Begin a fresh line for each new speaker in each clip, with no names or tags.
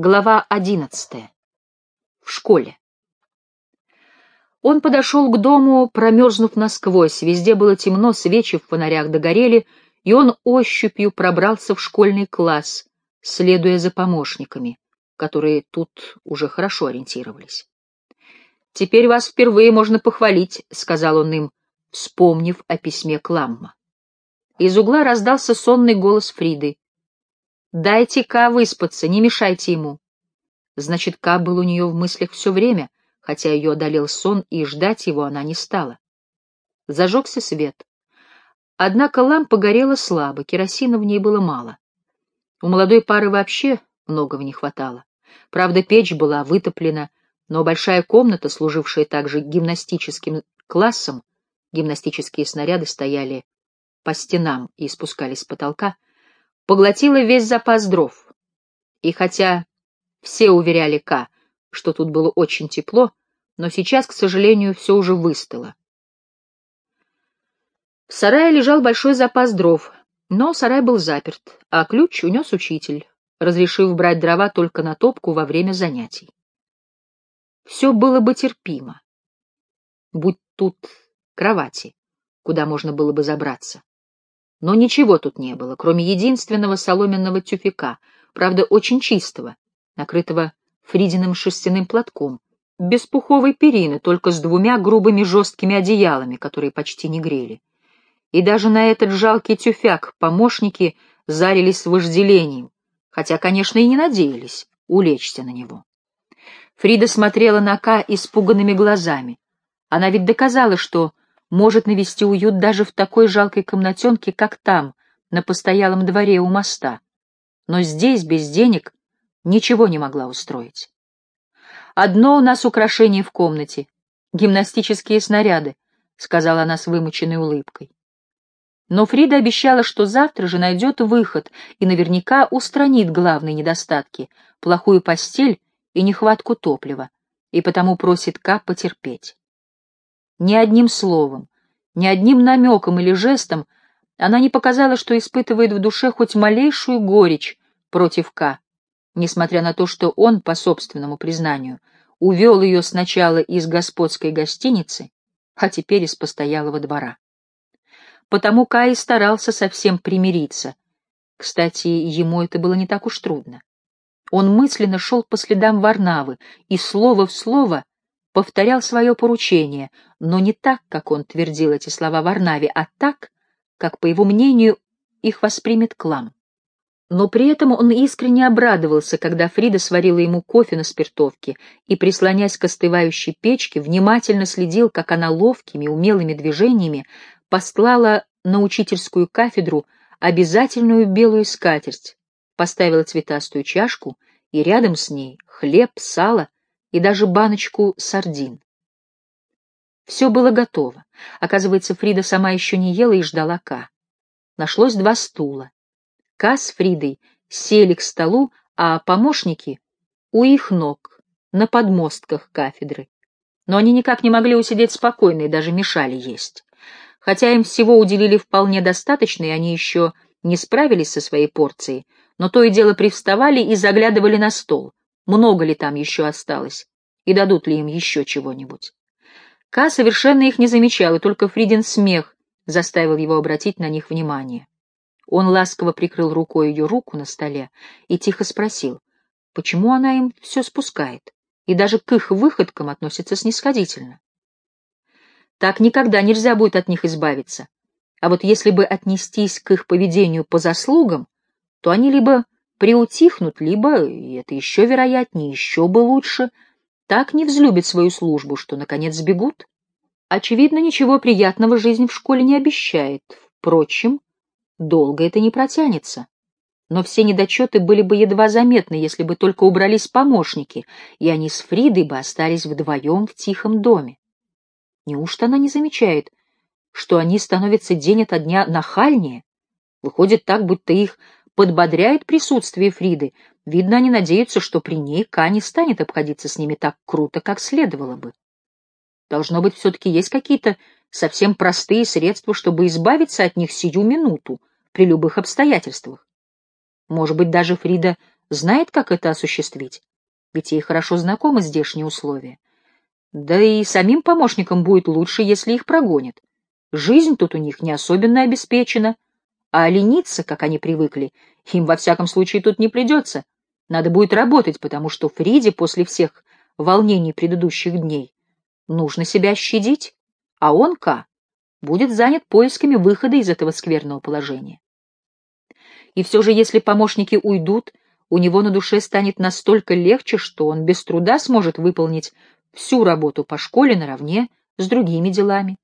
Глава одиннадцатая. В школе. Он подошел к дому, промерзнув насквозь. Везде было темно, свечи в фонарях догорели, и он ощупью пробрался в школьный класс, следуя за помощниками, которые тут уже хорошо ориентировались. «Теперь вас впервые можно похвалить», — сказал он им, вспомнив о письме Кламма. Из угла раздался сонный голос Фриды. Дайте Ка выспаться, не мешайте ему. Значит, Ка был у нее в мыслях все время, хотя ее одолел сон, и ждать его она не стала. Зажегся свет. Однако лампа горела слабо, керосина в ней было мало. У молодой пары вообще многого не хватало. Правда, печь была вытоплена, но большая комната, служившая также гимнастическим классом, гимнастические снаряды стояли по стенам и спускались с потолка, поглотила весь запас дров. И хотя все уверяли К, что тут было очень тепло, но сейчас, к сожалению, все уже выстыло. В сарае лежал большой запас дров, но сарай был заперт, а ключ унес учитель, разрешив брать дрова только на топку во время занятий. Все было бы терпимо. Будь тут кровати, куда можно было бы забраться. Но ничего тут не было, кроме единственного соломенного тюфяка, правда, очень чистого, накрытого Фридиным шерстяным платком, без пуховой перины, только с двумя грубыми жесткими одеялами, которые почти не грели. И даже на этот жалкий тюфяк помощники зарились с вожделением, хотя, конечно, и не надеялись улечься на него. Фрида смотрела на Ка испуганными глазами. Она ведь доказала, что может навести уют даже в такой жалкой комнатенке, как там, на постоялом дворе у моста. Но здесь, без денег, ничего не могла устроить. «Одно у нас украшение в комнате — гимнастические снаряды», — сказала она с вымученной улыбкой. Но Фрида обещала, что завтра же найдет выход и наверняка устранит главные недостатки — плохую постель и нехватку топлива, и потому просит Ка потерпеть. Ни одним словом, ни одним намеком или жестом она не показала, что испытывает в душе хоть малейшую горечь против К, несмотря на то, что он, по собственному признанию, увел ее сначала из господской гостиницы, а теперь из постоялого двора. Потому Кай старался совсем примириться. Кстати, ему это было не так уж трудно. Он мысленно шел по следам Варнавы и слово в слово повторял свое поручение, но не так, как он твердил эти слова Варнаве, а так, как, по его мнению, их воспримет Клам. Но при этом он искренне обрадовался, когда Фрида сварила ему кофе на спиртовке и, прислонясь к остывающей печке, внимательно следил, как она ловкими, умелыми движениями послала на учительскую кафедру обязательную белую скатерть, поставила цветастую чашку и рядом с ней хлеб, сало и даже баночку сардин. Все было готово. Оказывается, Фрида сама еще не ела и ждала Ка. Нашлось два стула. Ка с Фридой сели к столу, а помощники — у их ног, на подмостках кафедры. Но они никак не могли усидеть спокойно и даже мешали есть. Хотя им всего уделили вполне достаточно, и они еще не справились со своей порцией, но то и дело привставали и заглядывали на стол, много ли там еще осталось, и дадут ли им еще чего-нибудь. Ка совершенно их не замечал, и только Фридин смех заставил его обратить на них внимание. Он ласково прикрыл рукой ее руку на столе и тихо спросил, почему она им все спускает, и даже к их выходкам относится снисходительно. Так никогда нельзя будет от них избавиться. А вот если бы отнестись к их поведению по заслугам, то они либо приутихнут, либо, и это еще вероятнее, еще бы лучше, так не взлюбят свою службу, что, наконец, сбегут. Очевидно, ничего приятного жизнь в школе не обещает. Впрочем, долго это не протянется. Но все недочеты были бы едва заметны, если бы только убрались помощники, и они с Фридой бы остались вдвоем в тихом доме. Неужто она не замечает, что они становятся день ото дня нахальнее? Выходит так, будто их подбодряет присутствие Фриды. Видно, они надеются, что при ней Ка не станет обходиться с ними так круто, как следовало бы. Должно быть, все-таки есть какие-то совсем простые средства, чтобы избавиться от них сию минуту, при любых обстоятельствах. Может быть, даже Фрида знает, как это осуществить, ведь ей хорошо знакомы здешние условия. Да и самим помощникам будет лучше, если их прогонят. Жизнь тут у них не особенно обеспечена, а лениться, как они привыкли, им во всяком случае тут не придется. Надо будет работать, потому что Фриде после всех волнений предыдущих дней нужно себя щадить, а он, Ка, будет занят поисками выхода из этого скверного положения. И все же, если помощники уйдут, у него на душе станет настолько легче, что он без труда сможет выполнить всю работу по школе наравне с другими делами.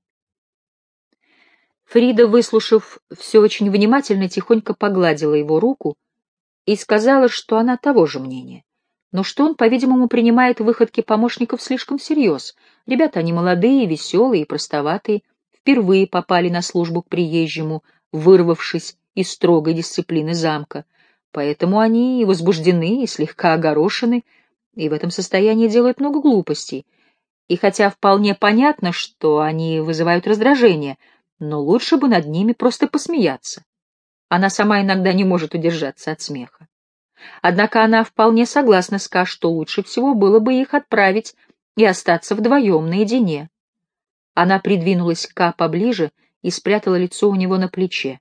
Фрида, выслушав все очень внимательно, тихонько погладила его руку и сказала, что она того же мнения, но что он, по-видимому, принимает выходки помощников слишком всерьез. Ребята они молодые, веселые и простоватые, впервые попали на службу к приезжему, вырвавшись из строгой дисциплины замка, поэтому они и возбуждены, и слегка огорошены, и в этом состоянии делают много глупостей. И хотя вполне понятно, что они вызывают раздражение — но лучше бы над ними просто посмеяться. Она сама иногда не может удержаться от смеха. Однако она вполне согласна с Ка, что лучше всего было бы их отправить и остаться вдвоем наедине. Она придвинулась к Ка поближе и спрятала лицо у него на плече.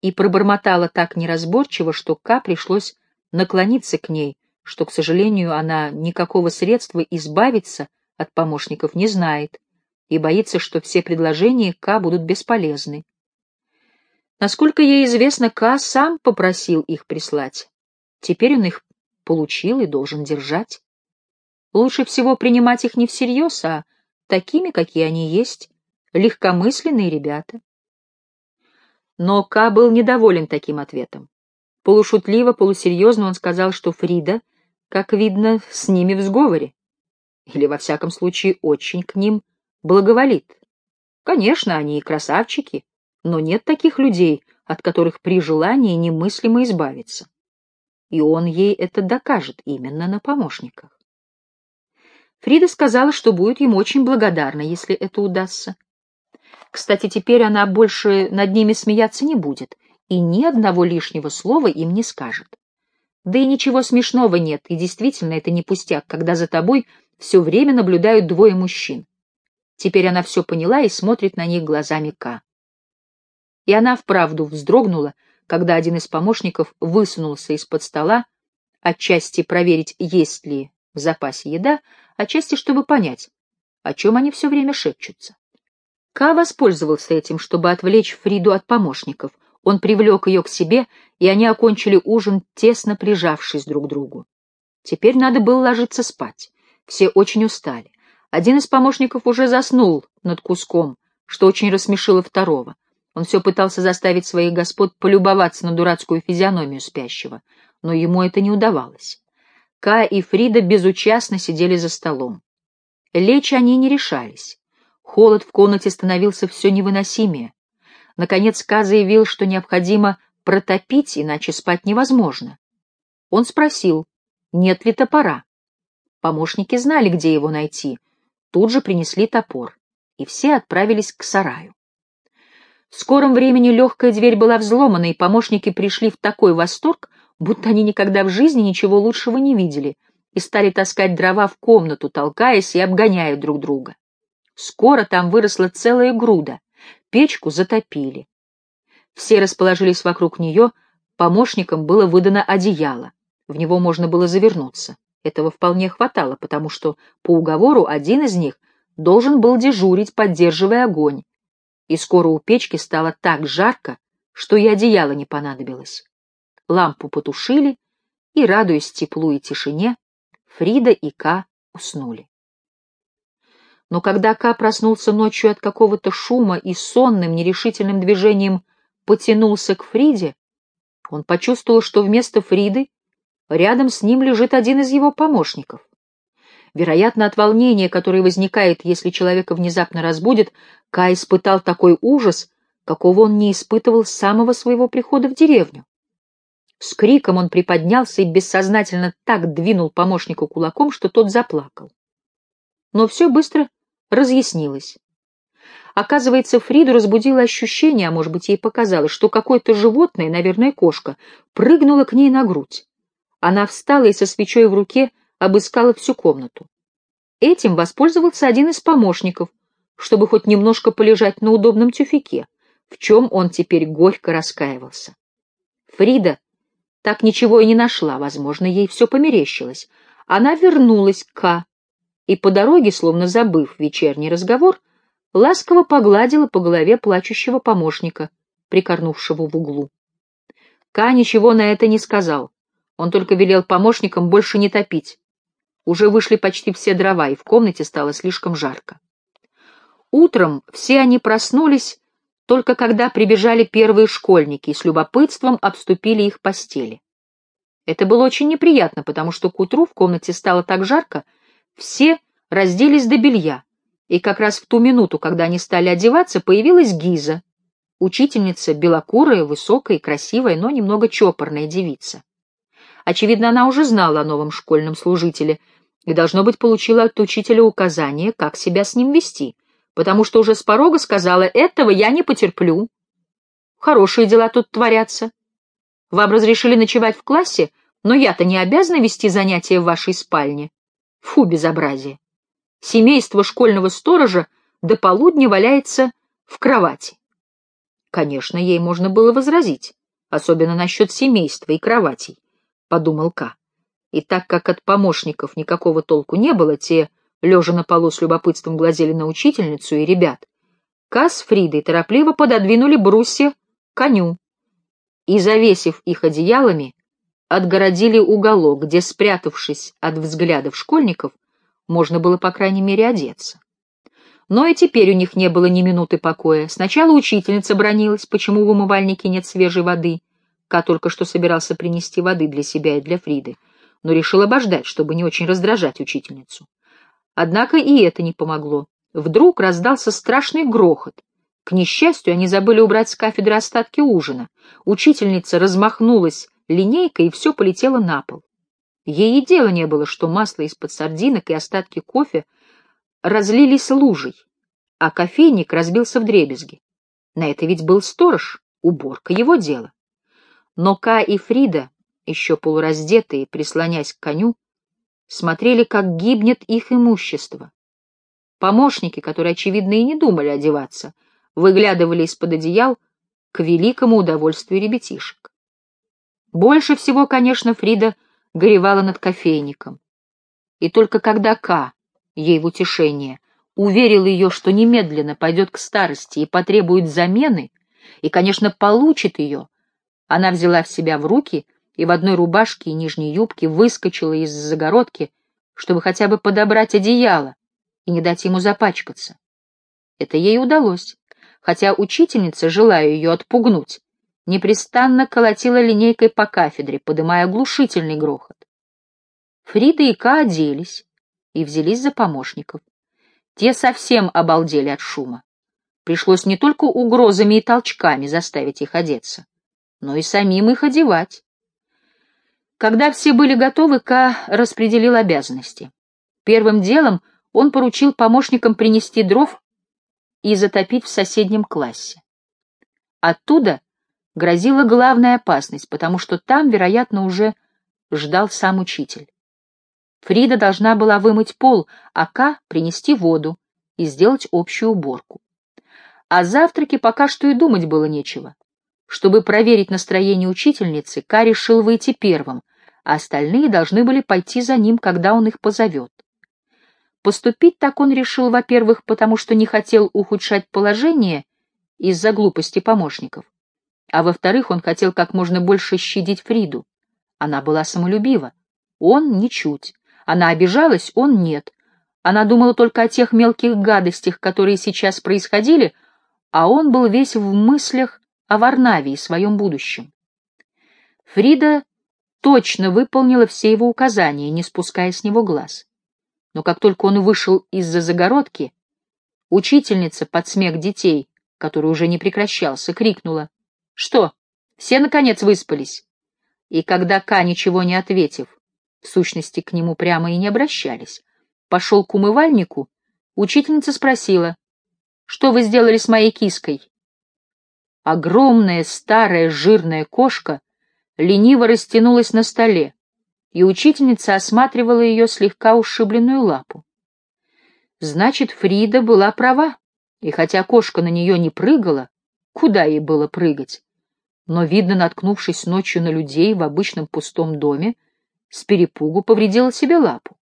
И пробормотала так неразборчиво, что Ка пришлось наклониться к ней, что, к сожалению, она никакого средства избавиться от помощников не знает, и боится, что все предложения К будут бесполезны. Насколько ей известно, К сам попросил их прислать. Теперь он их получил и должен держать. Лучше всего принимать их не всерьез, а такими, какие они есть, легкомысленные ребята. Но К был недоволен таким ответом. Полушутливо, полусерьезно он сказал, что Фрида, как видно, с ними в сговоре. Или, во всяком случае, очень к ним благоволит. Конечно, они и красавчики, но нет таких людей, от которых при желании немыслимо избавиться. И он ей это докажет именно на помощниках. Фрида сказала, что будет ему очень благодарна, если это удастся. Кстати, теперь она больше над ними смеяться не будет и ни одного лишнего слова им не скажет. Да и ничего смешного нет, и действительно это не пустяк, когда за тобой все время наблюдают двое мужчин. Теперь она все поняла и смотрит на них глазами К. И она вправду вздрогнула, когда один из помощников высунулся из-под стола, отчасти проверить, есть ли в запасе еда, отчасти, чтобы понять, о чем они все время шепчутся. Ка воспользовался этим, чтобы отвлечь Фриду от помощников. Он привлек ее к себе, и они окончили ужин, тесно прижавшись друг к другу. Теперь надо было ложиться спать. Все очень устали. Один из помощников уже заснул над куском, что очень рассмешило второго. Он все пытался заставить своих господ полюбоваться на дурацкую физиономию спящего, но ему это не удавалось. Ка и Фрида безучастно сидели за столом. Лечь они не решались. Холод в комнате становился все невыносимее. Наконец Ка заявил, что необходимо протопить, иначе спать невозможно. Он спросил, нет ли топора. Помощники знали, где его найти — Тут же принесли топор, и все отправились к сараю. В скором времени легкая дверь была взломана, и помощники пришли в такой восторг, будто они никогда в жизни ничего лучшего не видели, и стали таскать дрова в комнату, толкаясь и обгоняя друг друга. Скоро там выросла целая груда, печку затопили. Все расположились вокруг нее, помощникам было выдано одеяло, в него можно было завернуться. Этого вполне хватало, потому что по уговору один из них должен был дежурить, поддерживая огонь. И скоро у печки стало так жарко, что и одеяло не понадобилось. Лампу потушили, и, радуясь теплу и тишине, Фрида и Ка уснули. Но когда Ка проснулся ночью от какого-то шума и сонным, нерешительным движением потянулся к Фриде, он почувствовал, что вместо Фриды Рядом с ним лежит один из его помощников. Вероятно, от волнения, которое возникает, если человека внезапно разбудит, Кай испытал такой ужас, какого он не испытывал с самого своего прихода в деревню. С криком он приподнялся и бессознательно так двинул помощнику кулаком, что тот заплакал. Но все быстро разъяснилось. Оказывается, Фриду разбудило ощущение, а может быть, ей показалось, что какое-то животное, наверное, кошка, прыгнуло к ней на грудь. Она встала и со свечой в руке обыскала всю комнату. Этим воспользовался один из помощников, чтобы хоть немножко полежать на удобном тюфике, в чем он теперь горько раскаивался. Фрида так ничего и не нашла, возможно, ей все померещилось. Она вернулась к Ка и по дороге, словно забыв вечерний разговор, ласково погладила по голове плачущего помощника, прикорнувшего в углу. Ка ничего на это не сказал. Он только велел помощникам больше не топить. Уже вышли почти все дрова, и в комнате стало слишком жарко. Утром все они проснулись, только когда прибежали первые школьники и с любопытством обступили их постели. Это было очень неприятно, потому что к утру в комнате стало так жарко, все разделись до белья, и как раз в ту минуту, когда они стали одеваться, появилась Гиза, учительница белокурая, высокая и красивая, но немного чопорная девица. Очевидно, она уже знала о новом школьном служителе и, должно быть, получила от учителя указание, как себя с ним вести, потому что уже с порога сказала «этого я не потерплю». Хорошие дела тут творятся. Вам разрешили ночевать в классе, но я-то не обязана вести занятия в вашей спальне. Фу, безобразие. Семейство школьного сторожа до полудня валяется в кровати. Конечно, ей можно было возразить, особенно насчет семейства и кроватей подумал Ка. И так как от помощников никакого толку не было, те, лежа на полу с любопытством, глазели на учительницу и ребят, Ка с Фридой торопливо пододвинули брусья коню и, завесив их одеялами, отгородили уголок, где, спрятавшись от взглядов школьников, можно было, по крайней мере, одеться. Но и теперь у них не было ни минуты покоя. Сначала учительница бронилась, почему в умывальнике нет свежей воды, Ка только что собирался принести воды для себя и для Фриды, но решил обождать, чтобы не очень раздражать учительницу. Однако и это не помогло. Вдруг раздался страшный грохот. К несчастью, они забыли убрать с кафедры остатки ужина. Учительница размахнулась линейкой, и все полетело на пол. Ей и дела не было, что масло из-под сардинок и остатки кофе разлились лужей, а кофейник разбился в дребезги. На это ведь был сторож, уборка его дело. Но Ка и Фрида, еще полураздетые, прислонясь к коню, смотрели, как гибнет их имущество. Помощники, которые, очевидно, и не думали одеваться, выглядывали из-под одеял к великому удовольствию ребятишек. Больше всего, конечно, Фрида горевала над кофейником. И только когда Ка, ей в утешение, уверил ее, что немедленно пойдет к старости и потребует замены, и, конечно, получит ее, она взяла в себя в руки и в одной рубашке и нижней юбке выскочила из загородки, чтобы хотя бы подобрать одеяло и не дать ему запачкаться. Это ей удалось, хотя учительница, желая ее отпугнуть, непрестанно колотила линейкой по кафедре, подымая оглушительный грохот. Фрида и Ка оделись и взялись за помощников. Те совсем обалдели от шума. Пришлось не только угрозами и толчками заставить их одеться, но и самим их одевать. Когда все были готовы, Ка распределил обязанности. Первым делом он поручил помощникам принести дров и затопить в соседнем классе. Оттуда грозила главная опасность, потому что там, вероятно, уже ждал сам учитель. Фрида должна была вымыть пол, а Ка принести воду и сделать общую уборку. О завтраке пока что и думать было нечего. Чтобы проверить настроение учительницы, Ка решил выйти первым, а остальные должны были пойти за ним, когда он их позовет. Поступить так он решил, во-первых, потому что не хотел ухудшать положение из-за глупости помощников, а во-вторых, он хотел как можно больше щадить Фриду. Она была самолюбива, он ничуть. Она обижалась, он нет. Она думала только о тех мелких гадостях, которые сейчас происходили, а он был весь в мыслях о Варнавии, своем будущем. Фрида точно выполнила все его указания, не спуская с него глаз. Но как только он вышел из-за загородки, учительница под смех детей, который уже не прекращался, крикнула «Что, все, наконец, выспались?» И когда Ка, ничего не ответив, в сущности, к нему прямо и не обращались, пошел к умывальнику, учительница спросила «Что вы сделали с моей киской?» Огромная старая жирная кошка лениво растянулась на столе, и учительница осматривала ее слегка ушибленную лапу. Значит, Фрида была права, и хотя кошка на нее не прыгала, куда ей было прыгать, но, видно, наткнувшись ночью на людей в обычном пустом доме, с перепугу повредила себе лапу.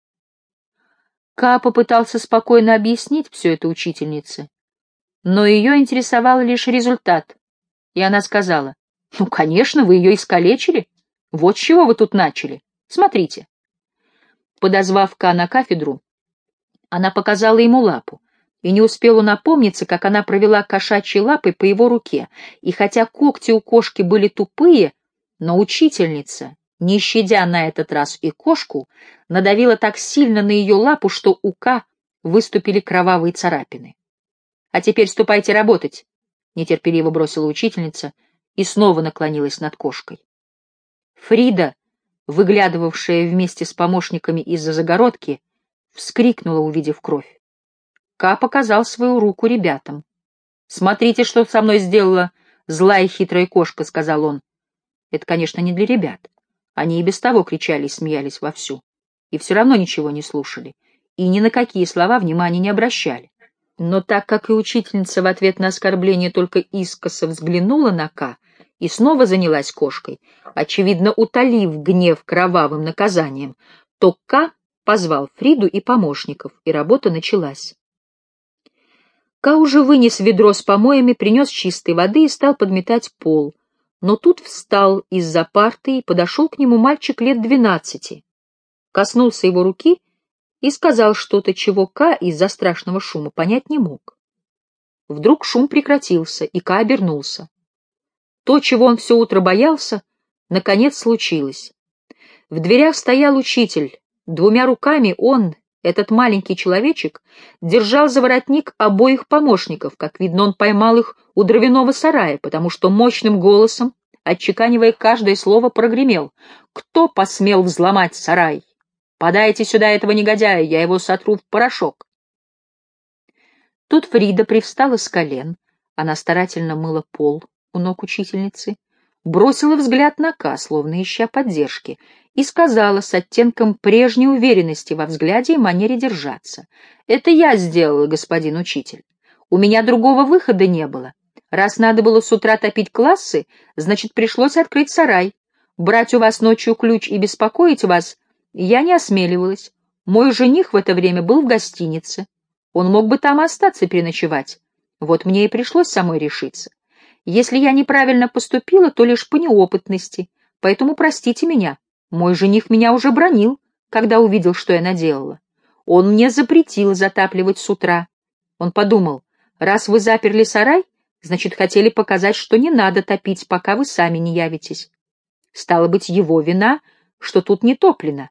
Ка попытался спокойно объяснить все это учительнице, но ее интересовал лишь результат, и она сказала, «Ну, конечно, вы ее искалечили. Вот чего вы тут начали. Смотрите». Подозвав Ка на кафедру, она показала ему лапу, и не успела напомниться, как она провела кошачьей лапой по его руке, и хотя когти у кошки были тупые, но учительница, не щадя на этот раз и кошку, надавила так сильно на ее лапу, что у Ка выступили кровавые царапины. «А теперь ступайте работать», — нетерпеливо бросила учительница и снова наклонилась над кошкой. Фрида, выглядывавшая вместе с помощниками из-за загородки, вскрикнула, увидев кровь. Ка показал свою руку ребятам. «Смотрите, что со мной сделала злая хитрая кошка», — сказал он. Это, конечно, не для ребят. Они и без того кричали и смеялись вовсю. И все равно ничего не слушали. И ни на какие слова внимания не обращали. Но так как и учительница в ответ на оскорбление только искоса взглянула на Ка и снова занялась кошкой, очевидно, утолив гнев кровавым наказанием, то Ка позвал Фриду и помощников, и работа началась. Ка уже вынес ведро с помоями, принес чистой воды и стал подметать пол. Но тут встал из-за парты и подошел к нему мальчик лет двенадцати. Коснулся его руки и сказал что-то, чего Ка из-за страшного шума понять не мог. Вдруг шум прекратился, и Ка обернулся. То, чего он все утро боялся, наконец случилось. В дверях стоял учитель. Двумя руками он, этот маленький человечек держал за воротник обоих помощников, как видно, он поймал их у дровяного сарая, потому что мощным голосом, отчеканивая каждое слово, прогремел. «Кто посмел взломать сарай? Подайте сюда этого негодяя, я его сотру в порошок». Тут Фрида привстала с колен, она старательно мыла пол у ног учительницы, бросила взгляд на Ка, словно ища поддержки, и сказала с оттенком прежней уверенности во взгляде и манере держаться. «Это я сделала, господин учитель. У меня другого выхода не было. Раз надо было с утра топить классы, значит, пришлось открыть сарай. Брать у вас ночью ключ и беспокоить вас я не осмеливалась. Мой жених в это время был в гостинице. Он мог бы там остаться переночевать. Вот мне и пришлось самой решиться. Если я неправильно поступила, то лишь по неопытности, поэтому простите меня. Мой жених меня уже бронил, когда увидел, что я наделала. Он мне запретил затапливать с утра. Он подумал, раз вы заперли сарай, значит, хотели показать, что не надо топить, пока вы сами не явитесь. Стало быть, его вина, что тут не топлено,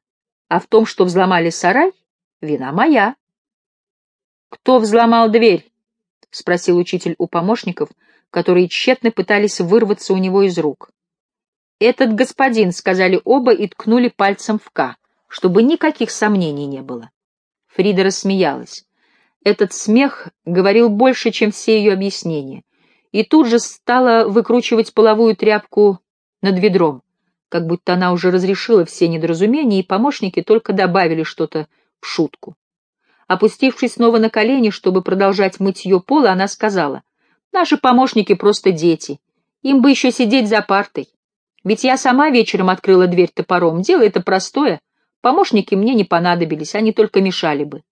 а в том, что взломали сарай, вина моя. — Кто взломал дверь? — спросил учитель у помощников, которые тщетно пытались вырваться у него из рук. «Этот господин», — сказали оба и ткнули пальцем в К, чтобы никаких сомнений не было. Фрида рассмеялась. Этот смех говорил больше, чем все ее объяснения, и тут же стала выкручивать половую тряпку над ведром, как будто она уже разрешила все недоразумения, и помощники только добавили что-то в шутку. Опустившись снова на колени, чтобы продолжать мытье пола, она сказала — Наши помощники просто дети. Им бы еще сидеть за партой. Ведь я сама вечером открыла дверь топором. Дело это простое. Помощники мне не понадобились, они только мешали бы.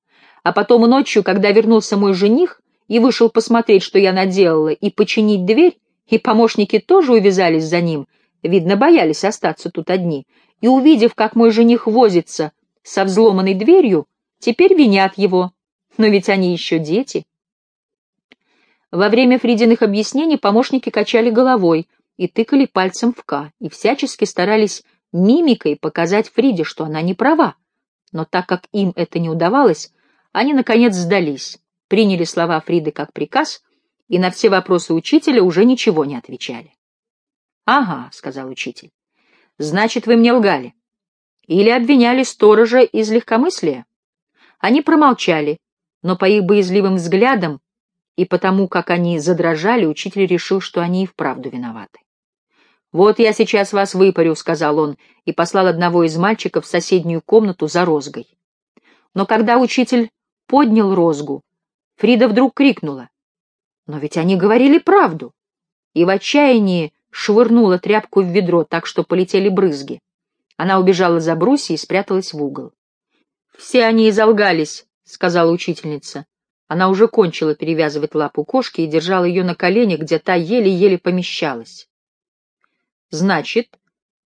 А потом ночью, когда вернулся мой жених и вышел посмотреть, что я наделала, и починить дверь, и помощники тоже увязались за ним, видно, боялись остаться тут одни, и, увидев, как мой жених возится со взломанной дверью, теперь винят его. Но ведь они еще дети. Во время Фридиных объяснений помощники качали головой и тыкали пальцем в К, и всячески старались мимикой показать Фриде, что она не права. Но так как им это не удавалось, они, наконец, сдались, приняли слова Фриды как приказ и на все вопросы учителя уже ничего не отвечали. «Ага», — сказал учитель, — «значит, вы мне лгали. Или обвиняли сторожа из легкомыслия?» Они промолчали, но по их боязливым взглядам и потому, как они задрожали, учитель решил, что они и вправду виноваты. «Вот я сейчас вас выпарю», — сказал он, и послал одного из мальчиков в соседнюю комнату за розгой. Но когда учитель поднял розгу, Фрида вдруг крикнула. «Но ведь они говорили правду!» И в отчаянии швырнула тряпку в ведро, так что полетели брызги. Она убежала за брусья и спряталась в угол. «Все они изолгались», — сказала учительница. Она уже кончила перевязывать лапу кошки и держала ее на коленях, где та еле-еле помещалась. «Значит,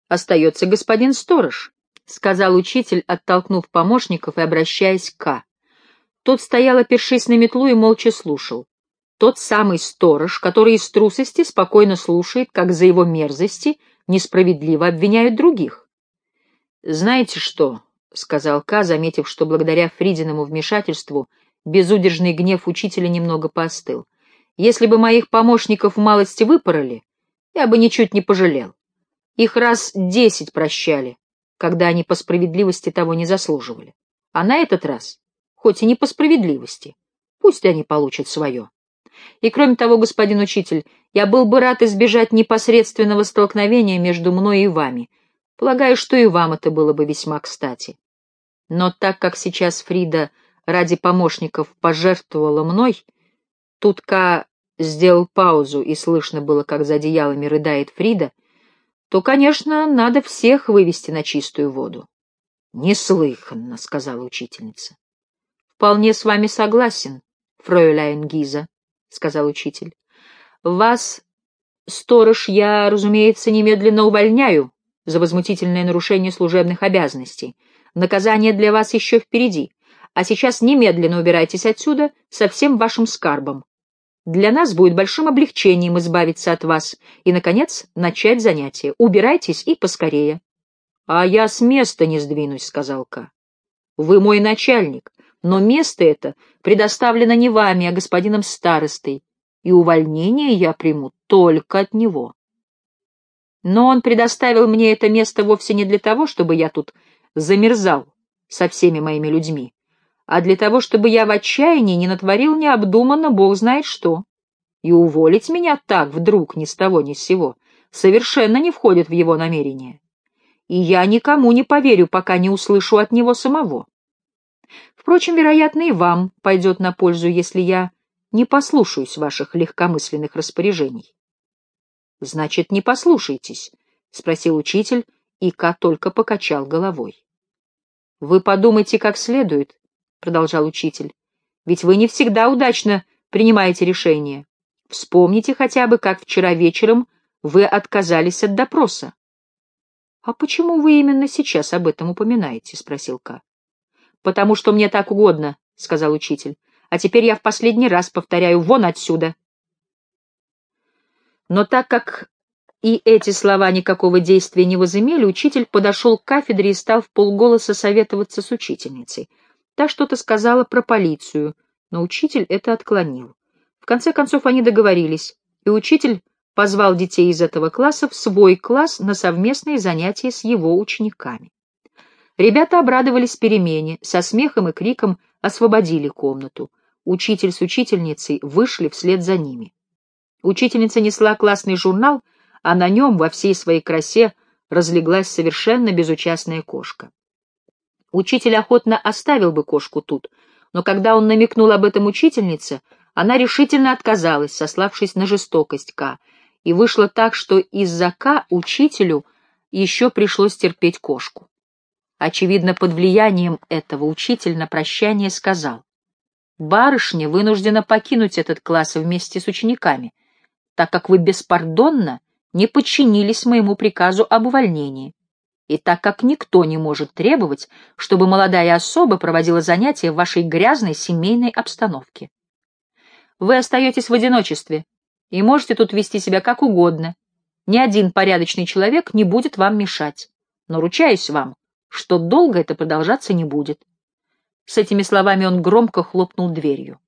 остается господин сторож», — сказал учитель, оттолкнув помощников и обращаясь к Ка. Тот стоял, опершись на метлу, и молча слушал. Тот самый сторож, который из трусости спокойно слушает, как за его мерзости несправедливо обвиняют других. «Знаете что?» — сказал Ка, заметив, что благодаря Фридиному вмешательству безудержный гнев учителя немного поостыл. «Если бы моих помощников в малости выпороли, я бы ничуть не пожалел. Их раз десять прощали, когда они по справедливости того не заслуживали. А на этот раз, хоть и не по справедливости, пусть они получат свое. И кроме того, господин учитель, я был бы рад избежать непосредственного столкновения между мной и вами. Полагаю, что и вам это было бы весьма кстати. Но так как сейчас Фрида ради помощников пожертвовала мной, тут Ка сделал паузу, и слышно было, как за одеялами рыдает Фрида, то, конечно, надо всех вывести на чистую воду. — Неслыханно, — сказала учительница. — Вполне с вами согласен, фройляйн Гиза, — сказал учитель. — Вас, сторож, я, разумеется, немедленно увольняю за возмутительное нарушение служебных обязанностей. Наказание для вас еще впереди. А сейчас немедленно убирайтесь отсюда со всем вашим скарбом. Для нас будет большим облегчением избавиться от вас и, наконец, начать занятие. Убирайтесь и поскорее. — А я с места не сдвинусь, — сказал Ка. — Вы мой начальник, но место это предоставлено не вами, а господином старостой, и увольнение я приму только от него. Но он предоставил мне это место вовсе не для того, чтобы я тут замерзал со всеми моими людьми, а для того, чтобы я в отчаянии не натворил необдуманно бог знает что. И уволить меня так вдруг ни с того ни с сего совершенно не входит в его намерение. И я никому не поверю, пока не услышу от него самого. Впрочем, вероятно, и вам пойдет на пользу, если я не послушаюсь ваших легкомысленных распоряжений. — Значит, не послушайтесь, — спросил учитель, и Ка только покачал головой. — Вы подумайте как следует, продолжал учитель, — ведь вы не всегда удачно принимаете решения. Вспомните хотя бы, как вчера вечером вы отказались от допроса. — А почему вы именно сейчас об этом упоминаете? — спросил Ка. — Потому что мне так угодно, — сказал учитель. — А теперь я в последний раз повторяю, вон отсюда. Но так как и эти слова никакого действия не возымели, учитель подошел к кафедре и стал в полголоса советоваться с учительницей — Та что-то сказала про полицию, но учитель это отклонил. В конце концов они договорились, и учитель позвал детей из этого класса в свой класс на совместные занятия с его учениками. Ребята обрадовались перемене, со смехом и криком освободили комнату. Учитель с учительницей вышли вслед за ними. Учительница несла классный журнал, а на нем во всей своей красе разлеглась совершенно безучастная кошка. Учитель охотно оставил бы кошку тут, но когда он намекнул об этом учительнице, она решительно отказалась, сославшись на жестокость К, и вышло так, что из-за К учителю еще пришлось терпеть кошку. Очевидно, под влиянием этого учитель на прощание сказал, «Барышня вынуждена покинуть этот класс вместе с учениками, так как вы беспардонно не подчинились моему приказу об увольнении и так как никто не может требовать, чтобы молодая особа проводила занятия в вашей грязной семейной обстановке. Вы остаетесь в одиночестве и можете тут вести себя как угодно. Ни один порядочный человек не будет вам мешать. Но ручаюсь вам, что долго это продолжаться не будет. С этими словами он громко хлопнул дверью.